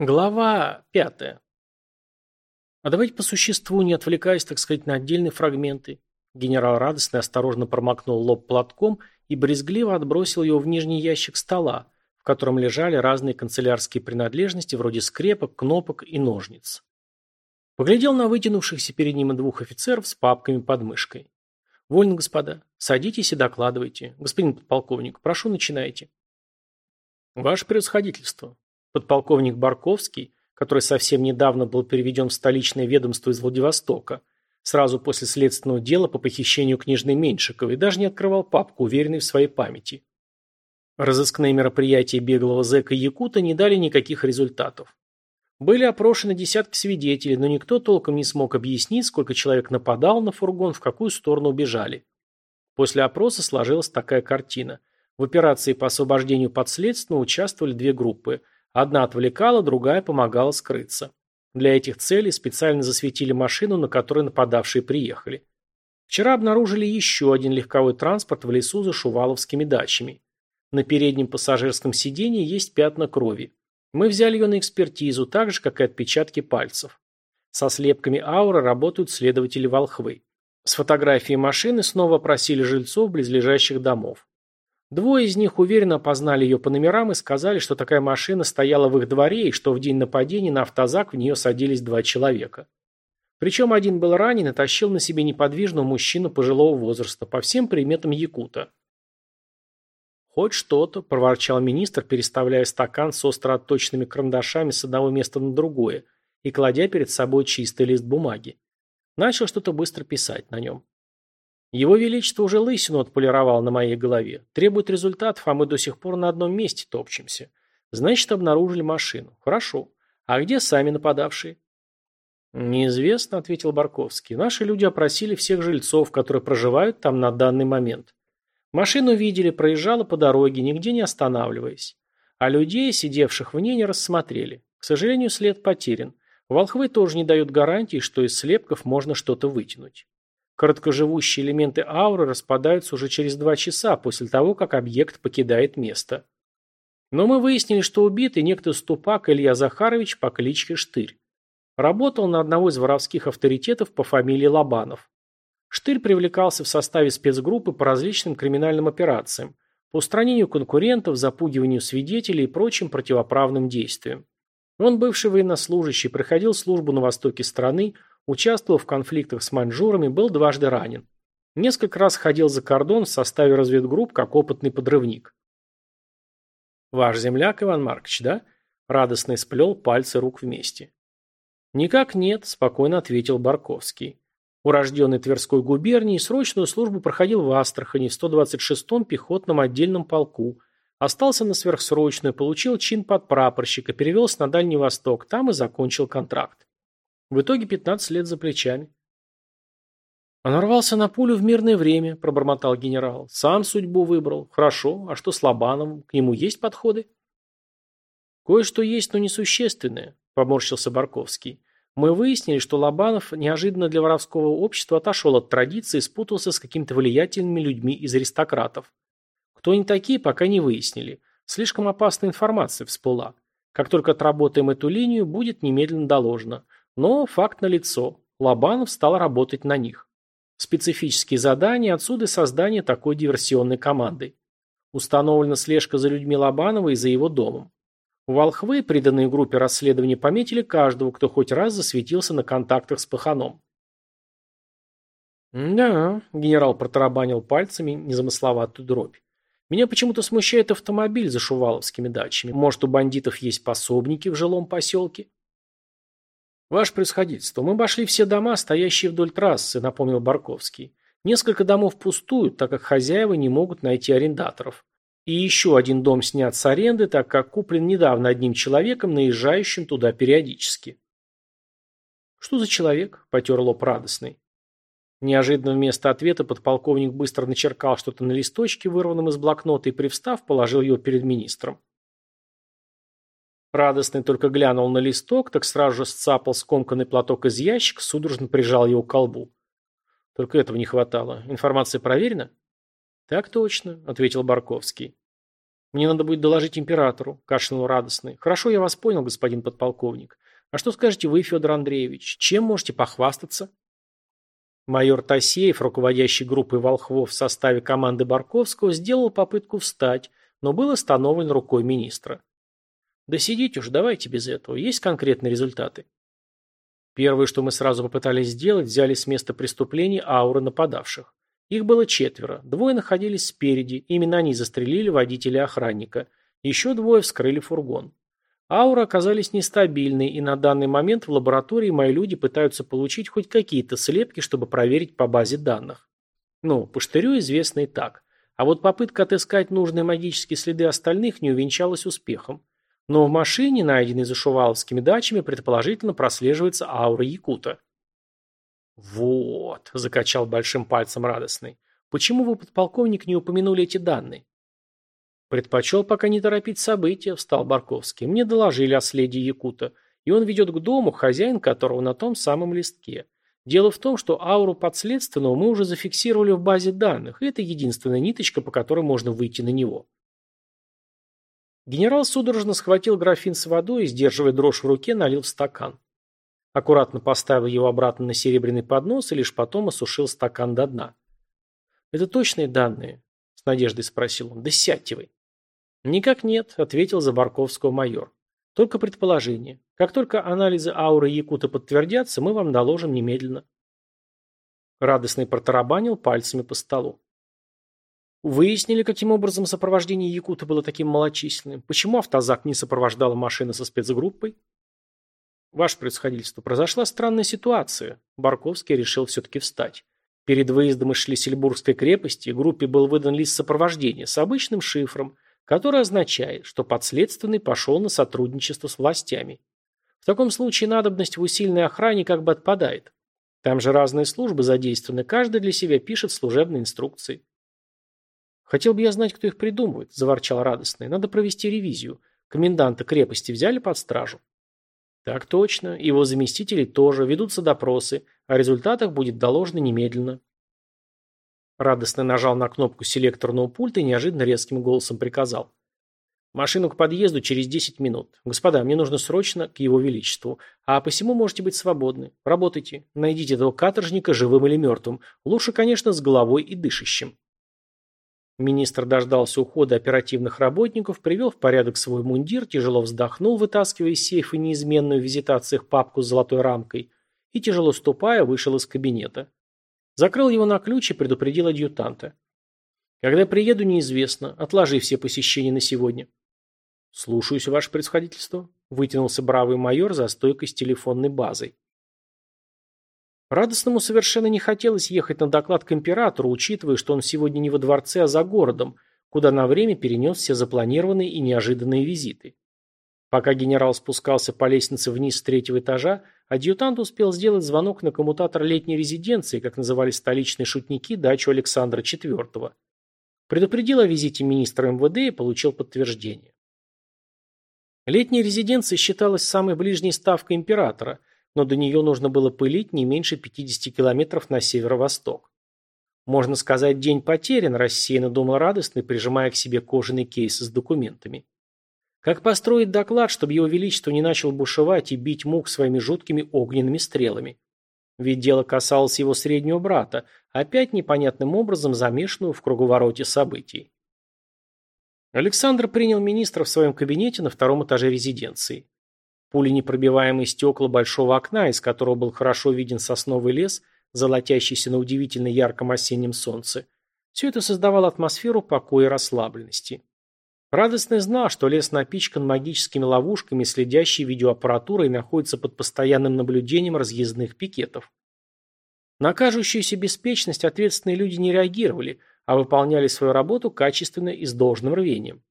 Глава пятая. А давайте по существу, не отвлекаясь, так сказать, на отдельные фрагменты. Генерал радостно и осторожно промокнул лоб платком и брезгливо отбросил его в нижний ящик стола, в котором лежали разные канцелярские принадлежности вроде скрепок, кнопок и ножниц. Поглядел на вытянувшихся перед ним двух офицеров с папками под мышкой. «Вольно, господа. Садитесь и докладывайте. Господин подполковник, прошу, начинайте». «Ваше превосходительство», Подполковник Барковский, который совсем недавно был переведен в столичное ведомство из Владивостока, сразу после следственного дела по похищению княжны Меньшиковой, даже не открывал папку, уверенный в своей памяти. Разыскные мероприятия беглого зэка Якута не дали никаких результатов. Были опрошены десятки свидетелей, но никто толком не смог объяснить, сколько человек нападал на фургон, в какую сторону убежали. После опроса сложилась такая картина. В операции по освобождению подследственного участвовали две группы – Одна отвлекала, другая помогала скрыться. Для этих целей специально засветили машину, на которой нападавшие приехали. Вчера обнаружили еще один легковой транспорт в лесу за Шуваловскими дачами. На переднем пассажирском сиденье есть пятна крови. Мы взяли ее на экспертизу, так же, как и отпечатки пальцев. Со слепками ауры работают следователи Волхвы. С фотографией машины снова опросили жильцов близлежащих домов. Двое из них уверенно опознали ее по номерам и сказали, что такая машина стояла в их дворе и что в день нападения на автозак в нее садились два человека. Причем один был ранен и тащил на себе неподвижного мужчину пожилого возраста, по всем приметам якута. «Хоть что-то», – проворчал министр, переставляя стакан с остро отточенными карандашами с одного места на другое и кладя перед собой чистый лист бумаги. Начал что-то быстро писать на нем. Его Величество уже лысину отполировал на моей голове. Требует результатов, а мы до сих пор на одном месте топчемся. Значит, обнаружили машину. Хорошо. А где сами нападавшие? Неизвестно, ответил Барковский. Наши люди опросили всех жильцов, которые проживают там на данный момент. Машину видели, проезжала по дороге, нигде не останавливаясь. А людей, сидевших в ней, не рассмотрели. К сожалению, след потерян. Волхвы тоже не дают гарантии, что из слепков можно что-то вытянуть. Короткоживущие элементы ауры распадаются уже через два часа после того, как объект покидает место. Но мы выяснили, что убитый некто Ступак Илья Захарович по кличке Штырь. Работал на одного из воровских авторитетов по фамилии Лобанов. Штырь привлекался в составе спецгруппы по различным криминальным операциям, по устранению конкурентов, запугиванию свидетелей и прочим противоправным действиям. Он бывший военнослужащий, проходил службу на востоке страны, Участвовал в конфликтах с маньчжурами, был дважды ранен. Несколько раз ходил за кордон в составе разведгрупп как опытный подрывник. «Ваш земляк, Иван Маркович, да?» Радостно сплел пальцы рук вместе. «Никак нет», – спокойно ответил Барковский. Урожденный Тверской губернии, срочную службу проходил в Астрахани в 126-м пехотном отдельном полку. Остался на сверхсрочную, получил чин подпрапорщика, перевелся на Дальний Восток, там и закончил контракт. В итоге 15 лет за плечами. Он рвался на пулю в мирное время, пробормотал генерал. Сам судьбу выбрал. Хорошо. А что с Лобановым? К нему есть подходы? Кое-что есть, но несущественное, поморщился Барковский. Мы выяснили, что Лобанов неожиданно для воровского общества отошел от традиции и спутался с какими-то влиятельными людьми из аристократов. Кто они такие, пока не выяснили. Слишком опасная информация всплыла. Как только отработаем эту линию, будет немедленно доложено. Но факт налицо. Лобанов стал работать на них. Специфические задания, отсюда создание такой диверсионной команды. Установлена слежка за людьми Лобанова и за его домом. Волхвы, приданные группе расследования, пометили каждого, кто хоть раз засветился на контактах с Паханом. «Да», — генерал протарабанил пальцами незамысловатую дробь. «Меня почему-то смущает автомобиль за шуваловскими дачами. Может, у бандитов есть пособники в жилом поселке?» «Ваше происходительство, мы обошли все дома, стоящие вдоль трассы», — напомнил Барковский. «Несколько домов пустуют, так как хозяева не могут найти арендаторов. И еще один дом снят с аренды, так как куплен недавно одним человеком, наезжающим туда периодически». «Что за человек?» – потер лоб радостный. Неожиданно вместо ответа подполковник быстро начеркал что-то на листочке, вырванном из блокнота, и, привстав, положил его перед министром. Радостный только глянул на листок, так сразу же сцапал скомканный платок из ящика, судорожно прижал его к колбу. Только этого не хватало. Информация проверена? Так точно, ответил Барковский. Мне надо будет доложить императору, кашлянул радостный. Хорошо, я вас понял, господин подполковник. А что скажете вы, Федор Андреевич? Чем можете похвастаться? Майор Тасеев, руководящий группой волхвов в составе команды Барковского, сделал попытку встать, но был остановлен рукой министра. Да сидите уж, давайте без этого. Есть конкретные результаты. Первое, что мы сразу попытались сделать, взяли с места преступления ауры нападавших. Их было четверо. Двое находились спереди, именно они застрелили водителя и охранника. Еще двое вскрыли фургон. Ауры оказались нестабильны, и на данный момент в лаборатории мои люди пытаются получить хоть какие-то слепки, чтобы проверить по базе данных. Ну, по штырю известно и так. А вот попытка отыскать нужные магические следы остальных не увенчалась успехом. Но в машине, найденной за шуваловскими дачами, предположительно прослеживается аура Якута. «Вот», – закачал большим пальцем радостный, – «почему вы, подполковник, не упомянули эти данные?» «Предпочел пока не торопить события», – встал Барковский. «Мне доложили о следе Якута, и он ведет к дому, хозяин которого на том самом листке. Дело в том, что ауру подследственного мы уже зафиксировали в базе данных, и это единственная ниточка, по которой можно выйти на него». Генерал судорожно схватил графин с водой и, сдерживая дрожь в руке, налил в стакан. Аккуратно поставил его обратно на серебряный поднос и лишь потом осушил стакан до дна. «Это точные данные?» – с надеждой спросил он. «Да сядьте вы!» «Никак нет», – ответил за Барковского майор. «Только предположение. Как только анализы ауры Якута подтвердятся, мы вам доложим немедленно». Радостный протарабанил пальцами по столу. Выяснили, каким образом сопровождение Якута было таким малочисленным. Почему автозак не сопровождала машина со спецгруппой? Ваше происходительство, произошла странная ситуация. Барковский решил все-таки встать. Перед выездом из Шлиссельбургской крепости группе был выдан лист сопровождения с обычным шифром, который означает, что подследственный пошел на сотрудничество с властями. В таком случае надобность в усиленной охране как бы отпадает. Там же разные службы задействованы, каждый для себя пишет служебные инструкции. «Хотел бы я знать, кто их придумывает», – заворчал радостный. «Надо провести ревизию. Коменданта крепости взяли под стражу». Так точно. Его заместители тоже. Ведутся допросы. О результатах будет доложено немедленно. Радостно нажал на кнопку селекторного пульта и неожиданно резким голосом приказал. Машину к подъезду через 10 минут. Господа, мне нужно срочно к его величеству. А посему можете быть свободны. Работайте. Найдите этого каторжника живым или мертвым. Лучше, конечно, с головой и дышащим. Министр дождался ухода оперативных работников, привел в порядок свой мундир, тяжело вздохнул, вытаскивая из сейфа неизменную в визитациях папку с золотой рамкой и, тяжело ступая, вышел из кабинета. Закрыл его на ключ и предупредил адъютанта. «Когда приеду, неизвестно. Отложи все посещения на сегодня». «Слушаюсь, ваше происходительство», – вытянулся бравый майор за стойкой с телефонной базой. Радостному совершенно не хотелось ехать на доклад к императору, учитывая, что он сегодня не во дворце, а за городом, куда на время перенес все запланированные и неожиданные визиты. Пока генерал спускался по лестнице вниз с третьего этажа, адъютант успел сделать звонок на коммутатор летней резиденции, как называли столичные шутники, дачу Александра IV. Предупредил о визите министра МВД и получил подтверждение. Летняя резиденция считалась самой ближней ставкой императора – но до нее нужно было пылить не меньше 50 километров на северо-восток. Можно сказать, день потерян, рассеянно думал радостный, прижимая к себе кожаный кейс с документами. Как построить доклад, чтобы его величество не начал бушевать и бить мук своими жуткими огненными стрелами? Ведь дело касалось его среднего брата, опять непонятным образом замешанного в круговороте событий. Александр принял министра в своем кабинете на втором этаже резиденции. Пуленепробиваемые стекла большого окна, из которого был хорошо виден сосновый лес, золотящийся на удивительно ярком осеннем солнце, все это создавало атмосферу покоя и расслабленности. Радостный знал, что лес напичкан магическими ловушками, следящей видеоаппаратурой находится под постоянным наблюдением разъездных пикетов. На кажущуюся беспечность ответственные люди не реагировали, а выполняли свою работу качественно и с должным рвением.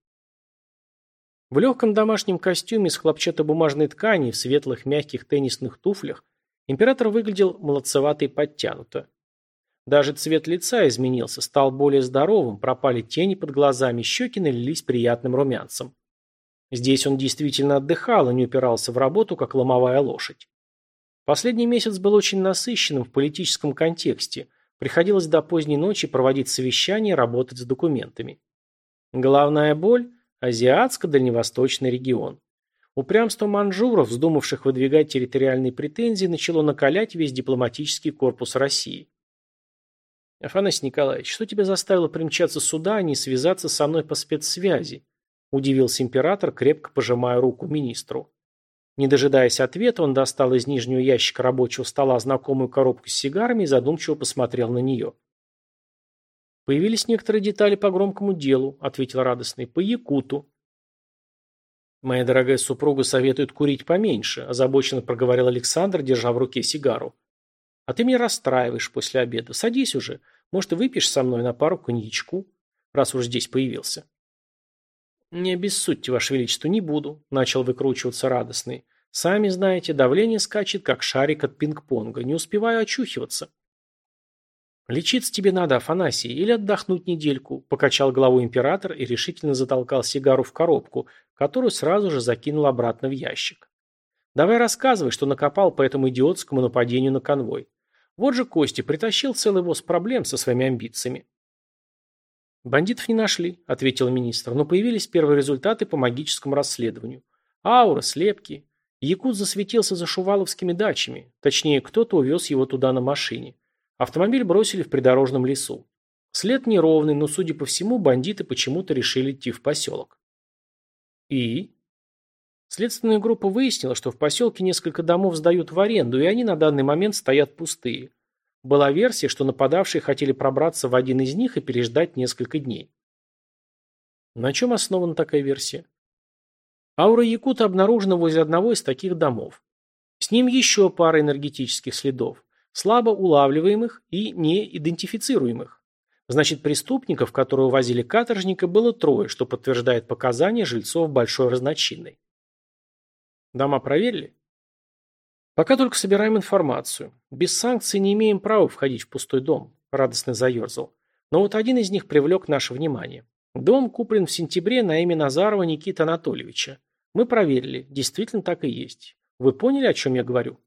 В легком домашнем костюме из хлопчатобумажной ткани в светлых мягких теннисных туфлях император выглядел молодцевато и подтянуто. Даже цвет лица изменился, стал более здоровым, пропали тени под глазами, щеки налились приятным румянцем. Здесь он действительно отдыхал и не упирался в работу, как ломовая лошадь. Последний месяц был очень насыщенным в политическом контексте. Приходилось до поздней ночи проводить совещания и работать с документами. Главная боль Азиатско-дальневосточный регион. Упрямство манжуров, вздумавших выдвигать территориальные претензии, начало накалять весь дипломатический корпус России. «Афанасий Николаевич, что тебя заставило примчаться сюда, а не связаться со мной по спецсвязи?» – удивился император, крепко пожимая руку министру. Не дожидаясь ответа, он достал из нижнего ящика рабочего стола знакомую коробку с сигарами и задумчиво посмотрел на нее. «Появились некоторые детали по громкому делу», – ответил радостный, – «по Якуту». «Моя дорогая супруга советует курить поменьше», – озабоченно проговорил Александр, держа в руке сигару. «А ты меня расстраиваешь после обеда. Садись уже. Может, и выпьешь со мной на пару коньячку, раз уж здесь появился». «Не обессудьте, Ваше Величество, не буду», – начал выкручиваться радостный. «Сами знаете, давление скачет, как шарик от пинг-понга. Не успеваю очухиваться». «Лечиться тебе надо, Афанасий, или отдохнуть недельку», – покачал головой император и решительно затолкал сигару в коробку, которую сразу же закинул обратно в ящик. «Давай рассказывай, что накопал по этому идиотскому нападению на конвой. Вот же Костя притащил целый воз проблем со своими амбициями». «Бандитов не нашли», – ответил министр, – «но появились первые результаты по магическому расследованию. Аура, слепки. Якут засветился за шуваловскими дачами. Точнее, кто-то увез его туда на машине. Автомобиль бросили в придорожном лесу. След неровный, но, судя по всему, бандиты почему-то решили идти в поселок. И? Следственная группа выяснила, что в поселке несколько домов сдают в аренду, и они на данный момент стоят пустые. Была версия, что нападавшие хотели пробраться в один из них и переждать несколько дней. На чем основана такая версия? Аура Якута обнаружена возле одного из таких домов. С ним еще пара энергетических следов слабо улавливаемых и неидентифицируемых. Значит, преступников, которые увозили каторжника, было трое, что подтверждает показания жильцов Большой Разночинной. Дома проверили? Пока только собираем информацию. Без санкций не имеем права входить в пустой дом, радостно заерзал. Но вот один из них привлек наше внимание. Дом куплен в сентябре на имя Назарова Никиты Анатольевича. Мы проверили, действительно так и есть. Вы поняли, о чем я говорю?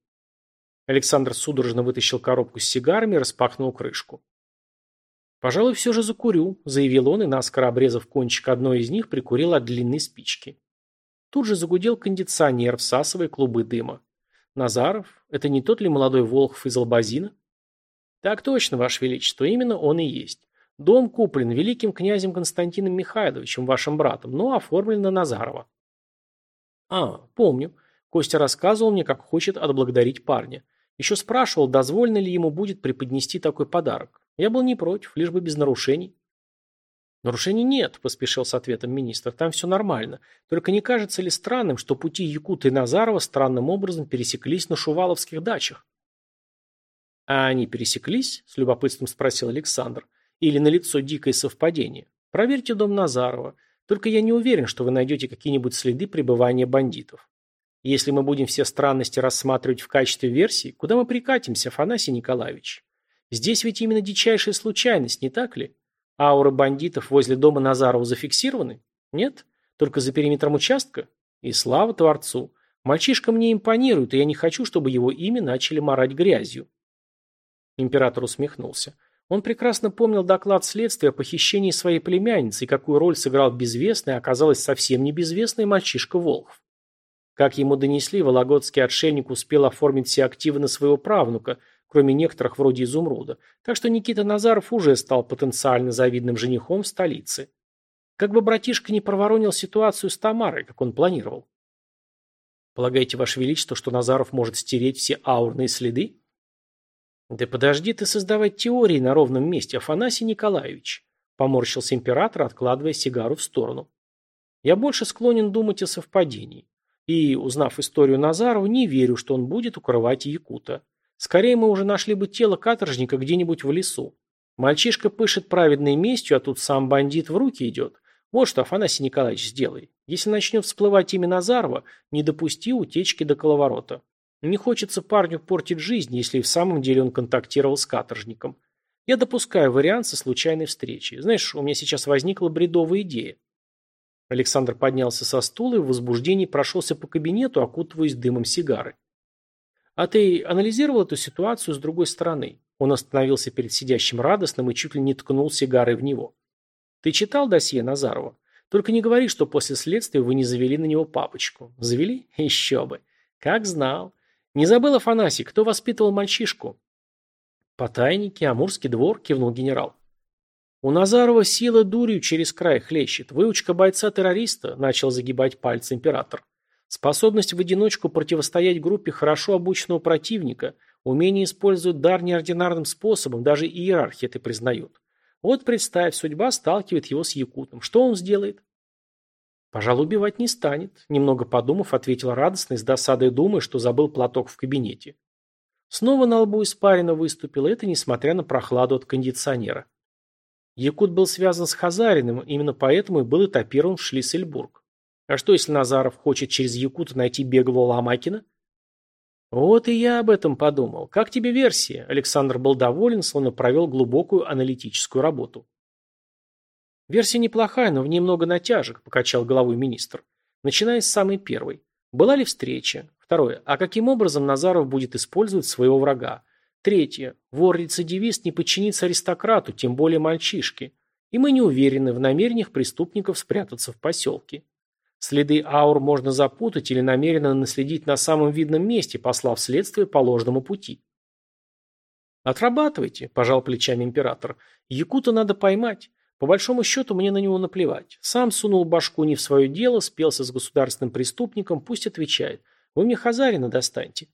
Александр судорожно вытащил коробку с сигарами и распахнул крышку. «Пожалуй, все же закурю», – заявил он и, наскоро обрезав кончик одной из них, прикурил от длинной спички. Тут же загудел кондиционер, всасывая клубы дыма. «Назаров? Это не тот ли молодой Волхов из Албазина?» «Так точно, Ваше Величество, именно он и есть. Дом куплен великим князем Константином Михайловичем, вашим братом, но оформлен на Назарова». «А, помню. Костя рассказывал мне, как хочет отблагодарить парня. Еще спрашивал, дозволено ли ему будет преподнести такой подарок. Я был не против, лишь бы без нарушений. Нарушений нет, поспешил с ответом министр. Там все нормально. Только не кажется ли странным, что пути Якута и Назарова странным образом пересеклись на шуваловских дачах? А они пересеклись? С любопытством спросил Александр. Или на лицо дикое совпадение? Проверьте дом Назарова. Только я не уверен, что вы найдете какие-нибудь следы пребывания бандитов. Если мы будем все странности рассматривать в качестве версии, куда мы прикатимся, Афанасий Николаевич? Здесь ведь именно дичайшая случайность, не так ли? Ауры бандитов возле дома Назарова зафиксированы? Нет? Только за периметром участка? И слава Творцу! Мальчишка мне импонирует, и я не хочу, чтобы его имя начали марать грязью. Император усмехнулся. Он прекрасно помнил доклад следствия о похищении своей племянницы и какую роль сыграл безвестный, а оказалось совсем не безвестный мальчишка Волхов. Как ему донесли, вологодский отшельник успел оформить все активы на своего правнука, кроме некоторых вроде Изумруда, так что Никита Назаров уже стал потенциально завидным женихом в столице. Как бы братишка не проворонил ситуацию с Тамарой, как он планировал. Полагаете, Ваше Величество, что Назаров может стереть все аурные следы? Да подожди ты создавать теории на ровном месте, Афанасий Николаевич, поморщился император, откладывая сигару в сторону. Я больше склонен думать о совпадении. И, узнав историю Назарова, не верю, что он будет укрывать Якута. Скорее мы уже нашли бы тело каторжника где-нибудь в лесу. Мальчишка пышет праведной местью, а тут сам бандит в руки идет. Вот что, Афанасий Николаевич, сделай. Если начнет всплывать имя Назарова, не допусти утечки до коловорота. Не хочется парню портить жизнь, если и в самом деле он контактировал с каторжником. Я допускаю вариант со случайной встречи. Знаешь, у меня сейчас возникла бредовая идея. Александр поднялся со стула и в возбуждении прошелся по кабинету, окутываясь дымом сигары. «А ты анализировал эту ситуацию с другой стороны?» Он остановился перед сидящим радостным и чуть ли не ткнул сигарой в него. «Ты читал досье Назарова? Только не говори, что после следствия вы не завели на него папочку. Завели? Еще бы. Как знал. Не забыл Афанасий, кто воспитывал мальчишку? Потайники, Амурский двор, кивнул генерал. У Назарова сила дурью через край хлещет. Выучка бойца-террориста, начал загибать пальцы император. Способность в одиночку противостоять группе хорошо обученного противника, умение использовать дар неординарным способом, даже иерархи это признают. Вот представь, судьба сталкивает его с Якутом. Что он сделает? Пожалуй, убивать не станет, немного подумав, ответил радостно и с досадой думая, что забыл платок в кабинете. Снова на лбу испарина выступила, это несмотря на прохладу от кондиционера. Якут был связан с Хазариным, именно поэтому и был этапирован в Шлиссельбург. А что, если Назаров хочет через Якута найти беглого Ломакина? Вот и я об этом подумал. Как тебе версия? Александр был доволен, словно провел глубокую аналитическую работу. Версия неплохая, но в ней много натяжек, покачал головой министр. Начиная с самой первой. Была ли встреча? Второе. А каким образом Назаров будет использовать своего врага? Третье. Вор-рецидивист не подчинится аристократу, тем более мальчишке. И мы не уверены в намерениях преступников спрятаться в поселке. Следы аур можно запутать или намеренно наследить на самом видном месте, послав следствие по ложному пути. «Отрабатывайте», – пожал плечами император. «Якута надо поймать. По большому счету мне на него наплевать. Сам сунул башку не в свое дело, спелся с государственным преступником, пусть отвечает. Вы мне Хазарина достаньте».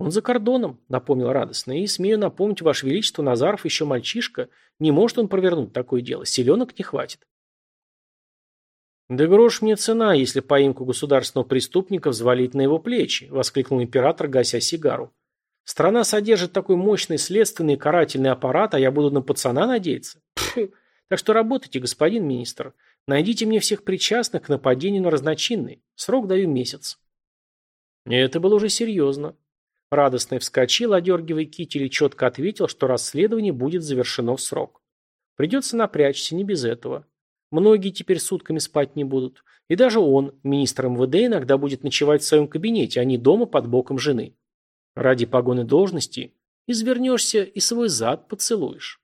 «Он за кордоном», — напомнил радостно, — «и, смею напомнить, Ваше Величество, Назаров еще мальчишка. Не может он провернуть такое дело, селенок не хватит». «Да грош мне цена, если поимку государственного преступника взвалить на его плечи», — воскликнул император, гася сигару. «Страна содержит такой мощный следственный и карательный аппарат, а я буду на пацана надеяться? Пф. Так что работайте, господин министр. Найдите мне всех причастных к нападению на разночинный. Срок даю месяц». Это было уже серьезно. Радостный вскочил, одергивая китель, и четко ответил, что расследование будет завершено в срок. Придется напрячься, не без этого. Многие теперь сутками спать не будут. И даже он, министр МВД, иногда будет ночевать в своем кабинете, а не дома под боком жены. Ради погоны должности извернешься и свой зад поцелуешь.